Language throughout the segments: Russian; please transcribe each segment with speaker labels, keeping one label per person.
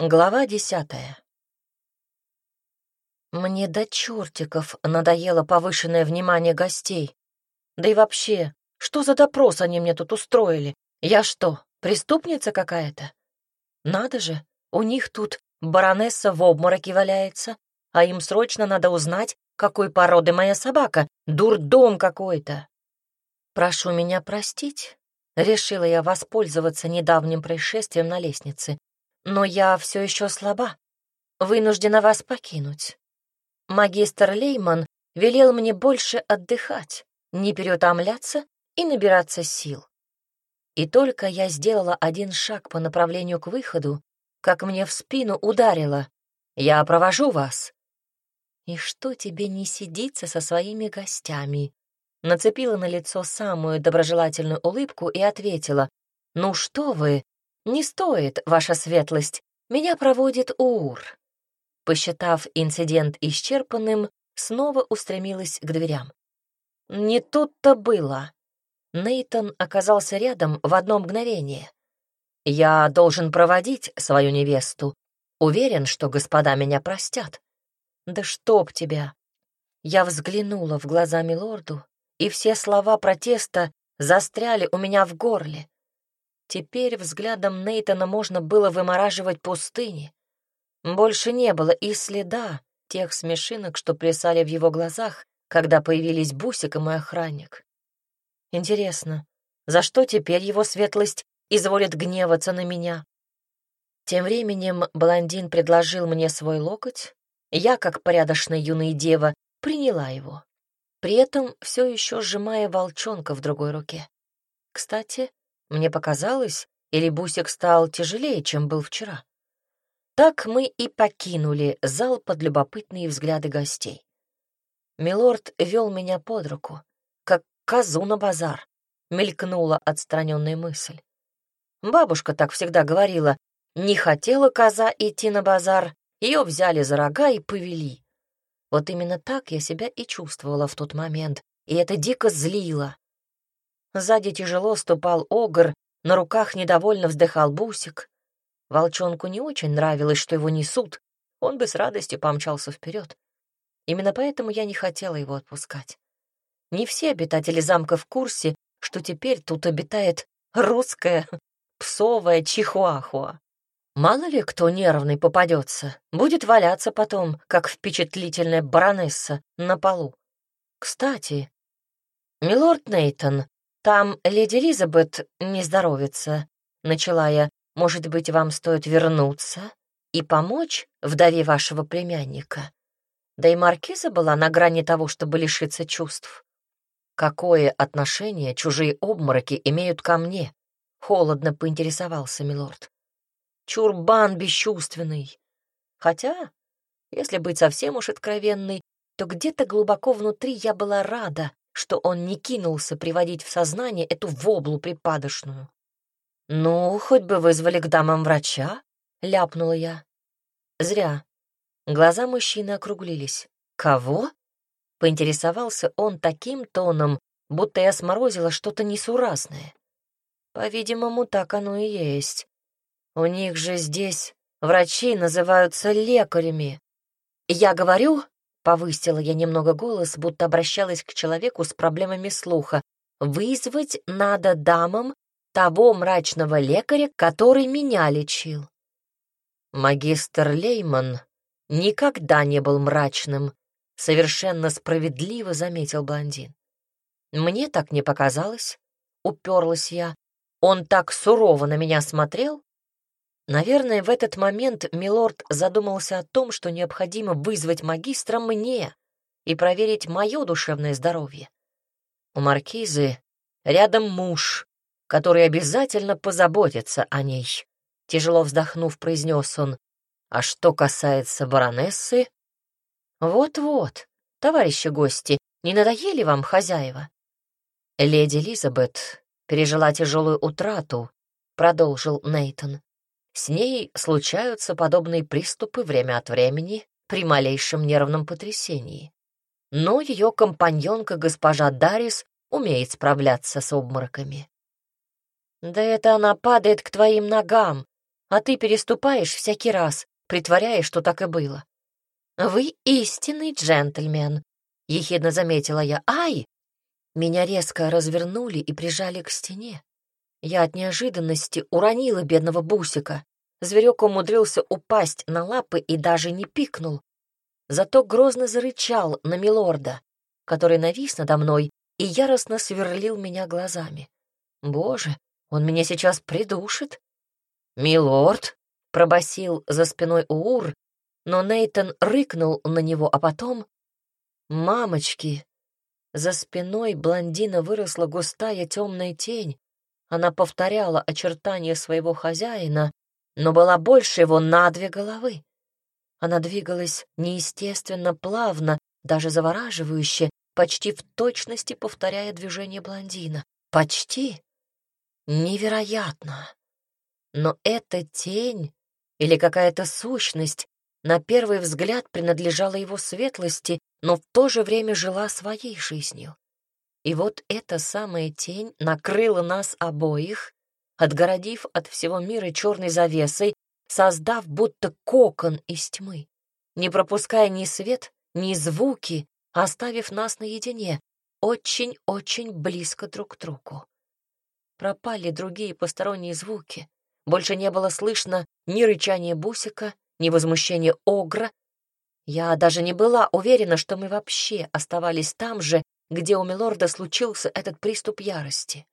Speaker 1: Глава десятая. Мне до чертиков надоело повышенное внимание гостей. Да и вообще, что за допрос они мне тут устроили? Я что, преступница какая-то? Надо же, у них тут баронесса в обмороке валяется, а им срочно надо узнать, какой породы моя собака. Дурдом какой-то. Прошу меня простить. Решила я воспользоваться недавним происшествием на лестнице но я все еще слаба. Вынуждена вас покинуть. Магистр Лейман велел мне больше отдыхать, не переутомляться и набираться сил. И только я сделала один шаг по направлению к выходу, как мне в спину ударило. «Я провожу вас». «И что тебе не сидится со своими гостями?» Нацепила на лицо самую доброжелательную улыбку и ответила, «Ну что вы, «Не стоит, ваша светлость, меня проводит УР». Посчитав инцидент исчерпанным, снова устремилась к дверям. Не тут-то было. Нейтон оказался рядом в одно мгновение. «Я должен проводить свою невесту. Уверен, что господа меня простят». «Да чтоб тебя!» Я взглянула в глаза милорду, и все слова протеста застряли у меня в горле. Теперь взглядом Нейтона можно было вымораживать пустыни. Больше не было и следа тех смешинок, что плясали в его глазах, когда появились Бусик и мой охранник. Интересно, за что теперь его светлость изволит гневаться на меня? Тем временем блондин предложил мне свой локоть, я, как порядочная юная дева, приняла его, при этом все еще сжимая волчонка в другой руке. Кстати, мне показалось, или бусик стал тяжелее, чем был вчера. Так мы и покинули зал под любопытные взгляды гостей. Милорд вел меня под руку, как козу на базар, мелькнула отстраненная мысль. Бабушка так всегда говорила, не хотела коза идти на базар, ее взяли за рога и повели. Вот именно так я себя и чувствовала в тот момент, и это дико злило. Сзади тяжело ступал огр, на руках недовольно вздыхал бусик. Волчонку не очень нравилось, что его несут, он бы с радостью помчался вперед. Именно поэтому я не хотела его отпускать. Не все обитатели замка в курсе, что теперь тут обитает русская псовая чихуахуа. Мало ли кто нервный попадется, будет валяться потом, как впечатлительная баронесса на полу. Кстати, милорд Нейтон, «Там леди Элизабет не здоровится», — начала я. «Может быть, вам стоит вернуться и помочь вдове вашего племянника?» Да и маркиза была на грани того, чтобы лишиться чувств. «Какое отношение чужие обмороки имеют ко мне?» — холодно поинтересовался милорд. «Чурбан бесчувственный. Хотя, если быть совсем уж откровенной, то где-то глубоко внутри я была рада, что он не кинулся приводить в сознание эту воблу припадочную. «Ну, хоть бы вызвали к дамам врача», — ляпнула я. «Зря». Глаза мужчины округлились. «Кого?» — поинтересовался он таким тоном, будто я сморозила что-то несуразное. По-видимому, так оно и есть. У них же здесь врачи называются лекарями. Я говорю, Повысила я немного голос, будто обращалась к человеку с проблемами слуха. «Вызвать надо дамам того мрачного лекаря, который меня лечил». Магистр Лейман никогда не был мрачным, совершенно справедливо заметил блондин. Мне так не показалось, уперлась я. Он так сурово на меня смотрел, Наверное, в этот момент Милорд задумался о том, что необходимо вызвать магистра мне и проверить мое душевное здоровье. У маркизы рядом муж, который обязательно позаботится о ней. Тяжело вздохнув, произнес он. А что касается баронессы... Вот-вот, товарищи гости, не надоели вам хозяева? Леди Элизабет пережила тяжелую утрату, продолжил Нейтон. С ней случаются подобные приступы время от времени при малейшем нервном потрясении. Но ее компаньонка госпожа Дарис умеет справляться с обмороками. «Да это она падает к твоим ногам!» а ты переступаешь всякий раз, притворяясь, что так и было. Вы истинный джентльмен, — ехидно заметила я. Ай! Меня резко развернули и прижали к стене. Я от неожиданности уронила бедного бусика. Зверек умудрился упасть на лапы и даже не пикнул. Зато грозно зарычал на милорда, который навис надо мной и яростно сверлил меня глазами. Боже, он меня сейчас придушит. «Милорд!» — пробасил за спиной Уур, но Нейтон рыкнул на него, а потом... «Мамочки!» За спиной блондина выросла густая темная тень. Она повторяла очертания своего хозяина, но была больше его на две головы. Она двигалась неестественно плавно, даже завораживающе, почти в точности повторяя движение блондина. Почти. Невероятно. Но эта тень или какая-то сущность на первый взгляд принадлежала его светлости, но в то же время жила своей жизнью. И вот эта самая тень накрыла нас обоих, отгородив от всего мира черной завесой, создав будто кокон из тьмы, не пропуская ни свет, ни звуки, оставив нас наедине, очень-очень близко друг к другу. Пропали другие посторонние звуки. Больше не было слышно ни рычания бусика, ни возмущения огра. Я даже не была уверена, что мы вообще оставались там же, где у Милорда случился этот приступ ярости.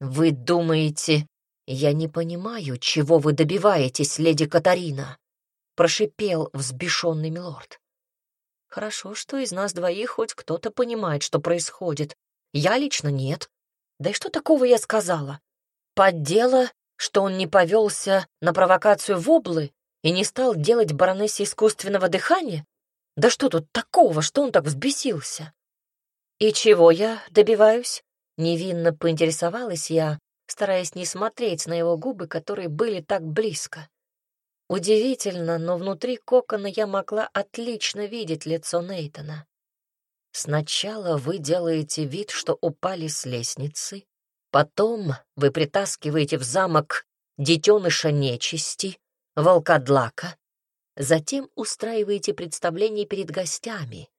Speaker 1: «Вы думаете, я не понимаю, чего вы добиваетесь, леди Катарина?» — прошипел взбешенный Милорд. «Хорошо, что из нас двоих хоть кто-то понимает, что происходит. Я лично нет. Да и что такого я сказала? Поддела, что он не повелся на провокацию воблы и не стал делать баронессе искусственного дыхания? Да что тут такого, что он так взбесился? И чего я добиваюсь? Невинно поинтересовалась я, стараясь не смотреть на его губы, которые были так близко. Удивительно, но внутри кокона я могла отлично видеть лицо Нейтона. Сначала вы делаете вид, что упали с лестницы, потом вы притаскиваете в замок детеныша нечисти, волкодлака, затем устраиваете представление перед гостями,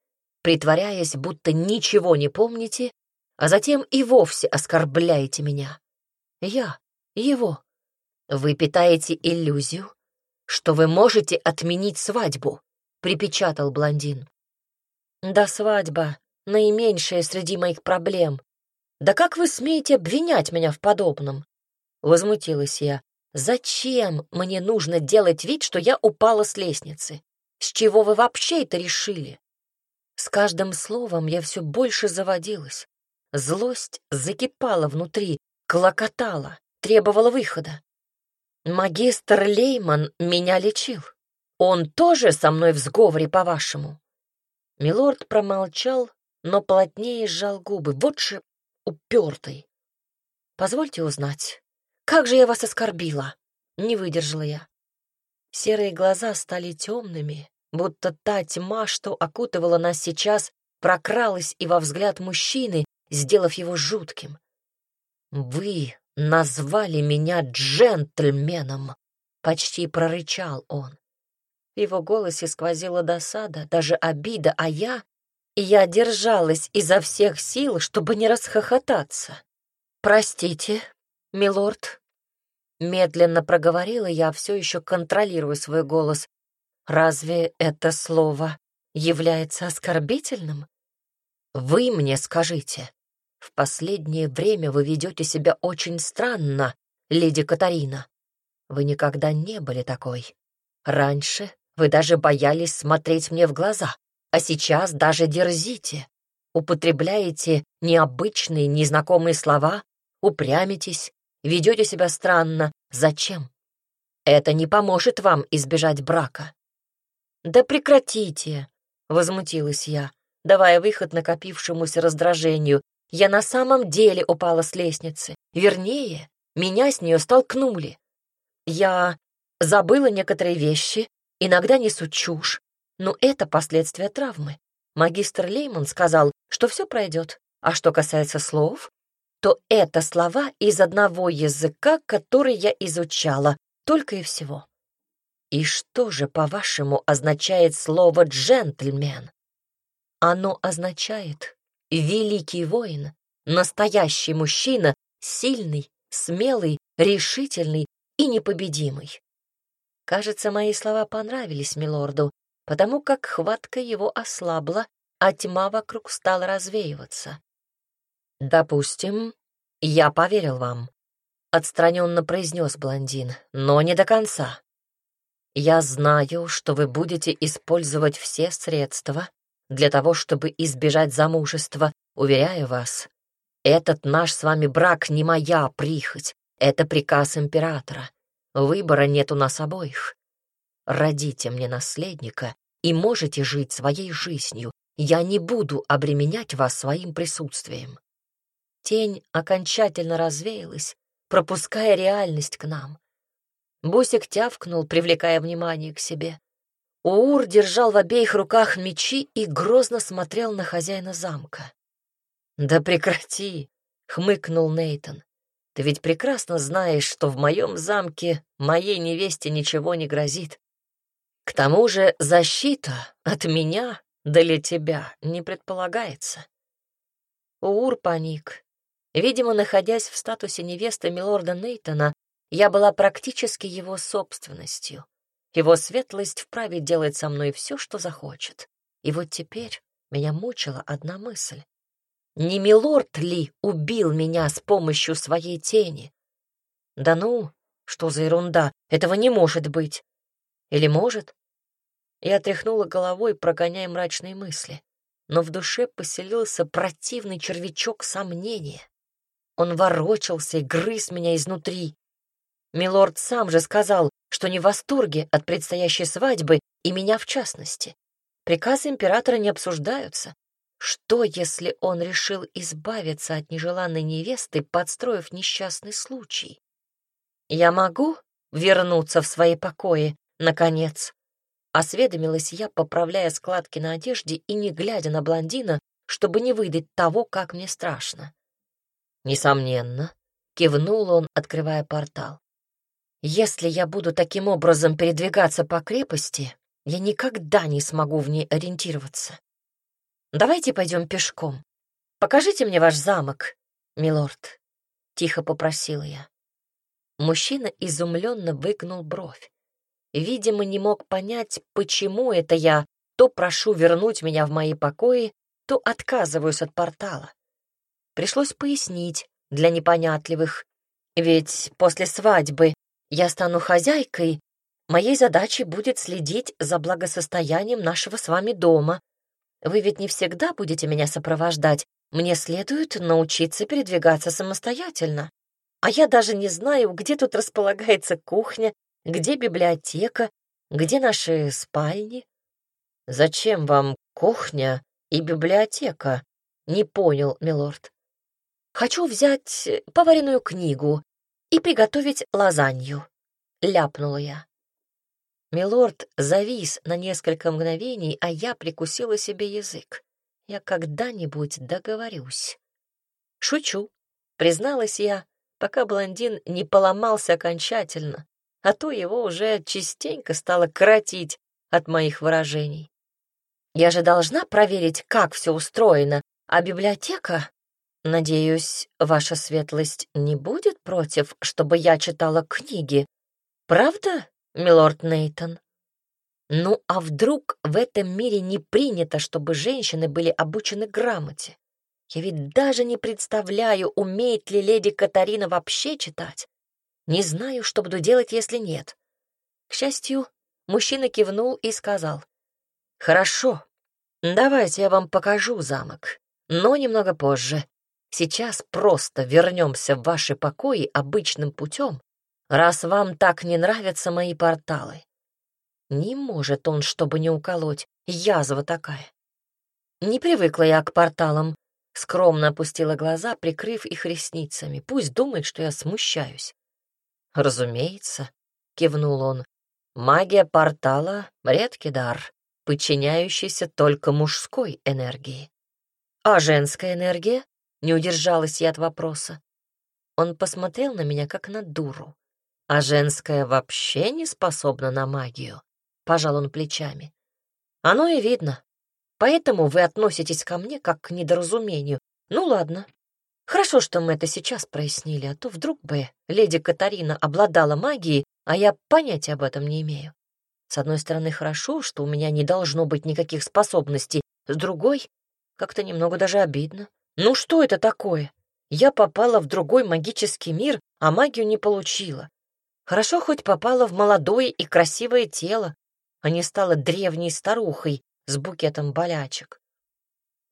Speaker 1: притворяясь, будто ничего не помните, а затем и вовсе оскорбляете меня. Я, его. Вы питаете иллюзию, что вы можете отменить свадьбу, припечатал блондин. Да свадьба — наименьшая среди моих проблем. Да как вы смеете обвинять меня в подобном? Возмутилась я. Зачем мне нужно делать вид, что я упала с лестницы? С чего вы вообще это решили? С каждым словом я все больше заводилась. Злость закипала внутри, клокотала, требовала выхода. Магистр Лейман меня лечил. Он тоже со мной в сговоре, по-вашему? Милорд промолчал, но плотнее сжал губы. Вот же упертый. Позвольте узнать, как же я вас оскорбила? Не выдержала я. Серые глаза стали темными, будто та тьма, что окутывала нас сейчас, прокралась и во взгляд мужчины, сделав его жутким. «Вы назвали меня джентльменом!» — почти прорычал он. В его голосе сквозила досада, даже обида, а я... Я держалась изо всех сил, чтобы не расхохотаться. «Простите, милорд», — медленно проговорила я, все еще контролируя свой голос. «Разве это слово является оскорбительным? Вы мне скажите, в последнее время вы ведете себя очень странно, леди Катарина. Вы никогда не были такой. Раньше вы даже боялись смотреть мне в глаза, а сейчас даже дерзите. Употребляете необычные, незнакомые слова, упрямитесь, ведете себя странно. Зачем? Это не поможет вам избежать брака. Да прекратите, возмутилась я, давая выход накопившемуся раздражению. Я на самом деле упала с лестницы. Вернее, меня с нее столкнули. Я забыла некоторые вещи, Иногда несу чушь, но это последствия травмы. Магистр Лейман сказал, что все пройдет. А что касается слов, то это слова из одного языка, который я изучала. Только и всего. И что же, по-вашему, означает слово «джентльмен»? Оно означает «великий воин», настоящий мужчина, сильный, смелый, решительный и непобедимый. Кажется, мои слова понравились милорду, потому как хватка его ослабла, а тьма вокруг стала развеиваться. «Допустим, я поверил вам», — отстраненно произнес блондин, — «но не до конца. Я знаю, что вы будете использовать все средства для того, чтобы избежать замужества, уверяю вас. Этот наш с вами брак не моя прихоть, это приказ императора. Выбора нет у нас обоих. Родите мне наследника и можете жить своей жизнью. Я не буду обременять вас своим присутствием. Тень окончательно развеялась, пропуская реальность к нам. Бусик тявкнул, привлекая внимание к себе. Уур держал в обеих руках мечи и грозно смотрел на хозяина замка. «Да прекрати!» — хмыкнул Нейтон. «Ты ведь прекрасно знаешь, что в моем замке моей невесте ничего не грозит. К тому же защита от меня для тебя не предполагается». Уур паник. Видимо, находясь в статусе невесты милорда Нейтона, я была практически его собственностью. Его светлость вправе делать со мной все, что захочет. И вот теперь меня мучила одна мысль. Не милорд ли убил меня с помощью своей тени? Да ну, что за ерунда, этого не может быть. Или может? Я тряхнула головой, прогоняя мрачные мысли. Но в душе поселился противный червячок сомнения. Он ворочался и грыз меня изнутри. Милорд сам же сказал, что не в восторге от предстоящей свадьбы и меня в частности. Приказы императора не обсуждаются. Что, если он решил избавиться от нежеланной невесты, подстроив несчастный случай? Я могу вернуться в свои покои, наконец? Осведомилась я, поправляя складки на одежде и не глядя на блондина, чтобы не выдать того, как мне страшно. Несомненно, кивнул он, открывая портал. Если я буду таким образом передвигаться по крепости, я никогда не смогу в ней ориентироваться. Давайте пойдем пешком. Покажите мне ваш замок, милорд, — тихо попросила я. Мужчина изумленно выгнул бровь. Видимо, не мог понять, почему это я то прошу вернуть меня в мои покои, то отказываюсь от портала. Пришлось пояснить для непонятливых, ведь после свадьбы я стану хозяйкой, моей задачей будет следить за благосостоянием нашего с вами дома. Вы ведь не всегда будете меня сопровождать. Мне следует научиться передвигаться самостоятельно. А я даже не знаю, где тут располагается кухня, где библиотека, где наши спальни. Зачем вам кухня и библиотека? Не понял, милорд. Хочу взять поваренную книгу и приготовить лазанью», — ляпнула я. Милорд завис на несколько мгновений, а я прикусила себе язык. Я когда-нибудь договорюсь. Шучу, призналась я, пока блондин не поломался окончательно, а то его уже частенько стало кротить от моих выражений. Я же должна проверить, как все устроено, а библиотека Надеюсь, ваша светлость не будет против, чтобы я читала книги. Правда, милорд Нейтон? Ну, а вдруг в этом мире не принято, чтобы женщины были обучены грамоте? Я ведь даже не представляю, умеет ли леди Катарина вообще читать. Не знаю, что буду делать, если нет. К счастью, мужчина кивнул и сказал. «Хорошо, давайте я вам покажу замок, но немного позже. Сейчас просто вернемся в ваши покои обычным путем, раз вам так не нравятся мои порталы. Не может он, чтобы не уколоть, язва такая. Не привыкла я к порталам, скромно опустила глаза, прикрыв их ресницами. Пусть думает, что я смущаюсь. Разумеется, кивнул он. Магия портала — редкий дар, подчиняющийся только мужской энергии. А женская энергия не удержалась я от вопроса. Он посмотрел на меня, как на дуру. А женская вообще не способна на магию, пожал он плечами. Оно и видно. Поэтому вы относитесь ко мне как к недоразумению. Ну ладно. Хорошо, что мы это сейчас прояснили, а то вдруг бы леди Катарина обладала магией, а я понятия об этом не имею. С одной стороны, хорошо, что у меня не должно быть никаких способностей, с другой — как-то немного даже обидно. Ну что это такое? Я попала в другой магический мир, а магию не получила. Хорошо хоть попала в молодое и красивое тело, а не стала древней старухой с букетом болячек.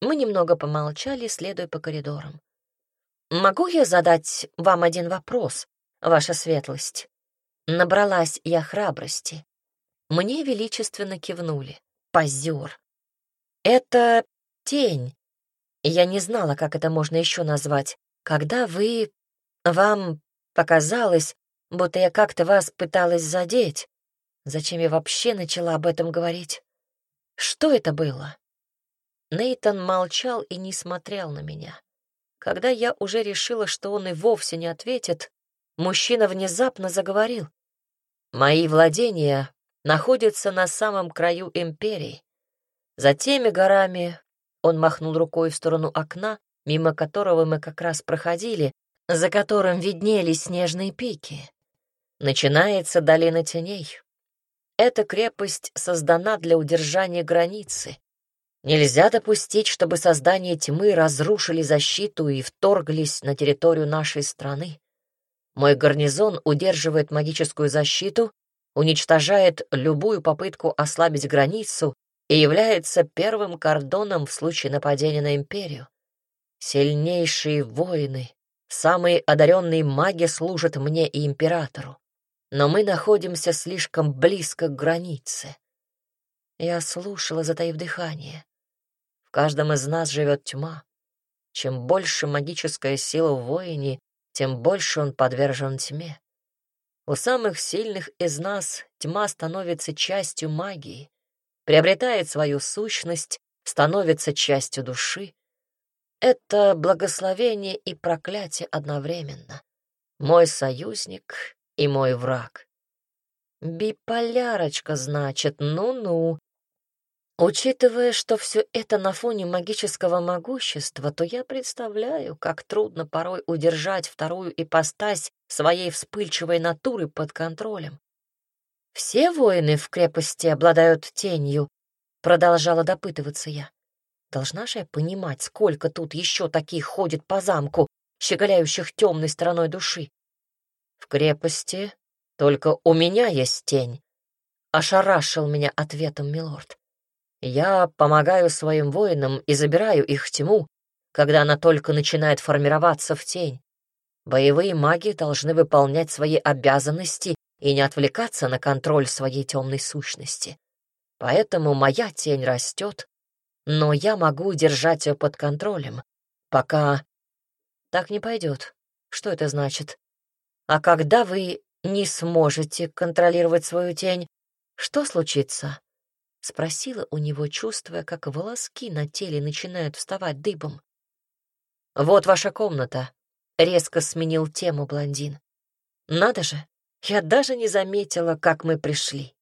Speaker 1: Мы немного помолчали, следуя по коридорам. «Могу я задать вам один вопрос, ваша светлость?» Набралась я храбрости. Мне величественно кивнули. Позер. «Это тень. Я не знала, как это можно еще назвать. Когда вы... Вам показалось, будто я как-то вас пыталась задеть. Зачем я вообще начала об этом говорить? Что это было?» Нейтон молчал и не смотрел на меня. Когда я уже решила, что он и вовсе не ответит, мужчина внезапно заговорил. «Мои владения находятся на самом краю империи. За теми горами он махнул рукой в сторону окна, мимо которого мы как раз проходили, за которым виднелись снежные пики. Начинается долина теней. Эта крепость создана для удержания границы. Нельзя допустить, чтобы создания тьмы разрушили защиту и вторглись на территорию нашей страны. Мой гарнизон удерживает магическую защиту, уничтожает любую попытку ослабить границу и является первым кордоном в случае нападения на империю. Сильнейшие воины, самые одаренные маги служат мне и императору. Но мы находимся слишком близко к границе. Я слушала, затаив дыхание каждом из нас живет тьма. Чем больше магическая сила в воине, тем больше он подвержен тьме. У самых сильных из нас тьма становится частью магии, приобретает свою сущность, становится частью души. Это благословение и проклятие одновременно. Мой союзник и мой враг. Биполярочка, значит, ну-ну. Учитывая, что все это на фоне магического могущества, то я представляю, как трудно порой удержать вторую ипостась своей вспыльчивой натуры под контролем. «Все воины в крепости обладают тенью», — продолжала допытываться я. «Должна же я понимать, сколько тут еще таких ходит по замку, щеголяющих темной стороной души?» «В крепости только у меня есть тень», — ошарашил меня ответом милорд. Я помогаю своим воинам и забираю их тьму, когда она только начинает формироваться в тень. Боевые маги должны выполнять свои обязанности и не отвлекаться на контроль своей темной сущности. Поэтому моя тень растет, но я могу держать ее под контролем, пока... Так не пойдет. Что это значит? А когда вы не сможете контролировать свою тень, что случится? — спросила у него, чувствуя, как волоски на теле начинают вставать дыбом. «Вот ваша комната», — резко сменил тему блондин. «Надо же, я даже не заметила, как мы пришли».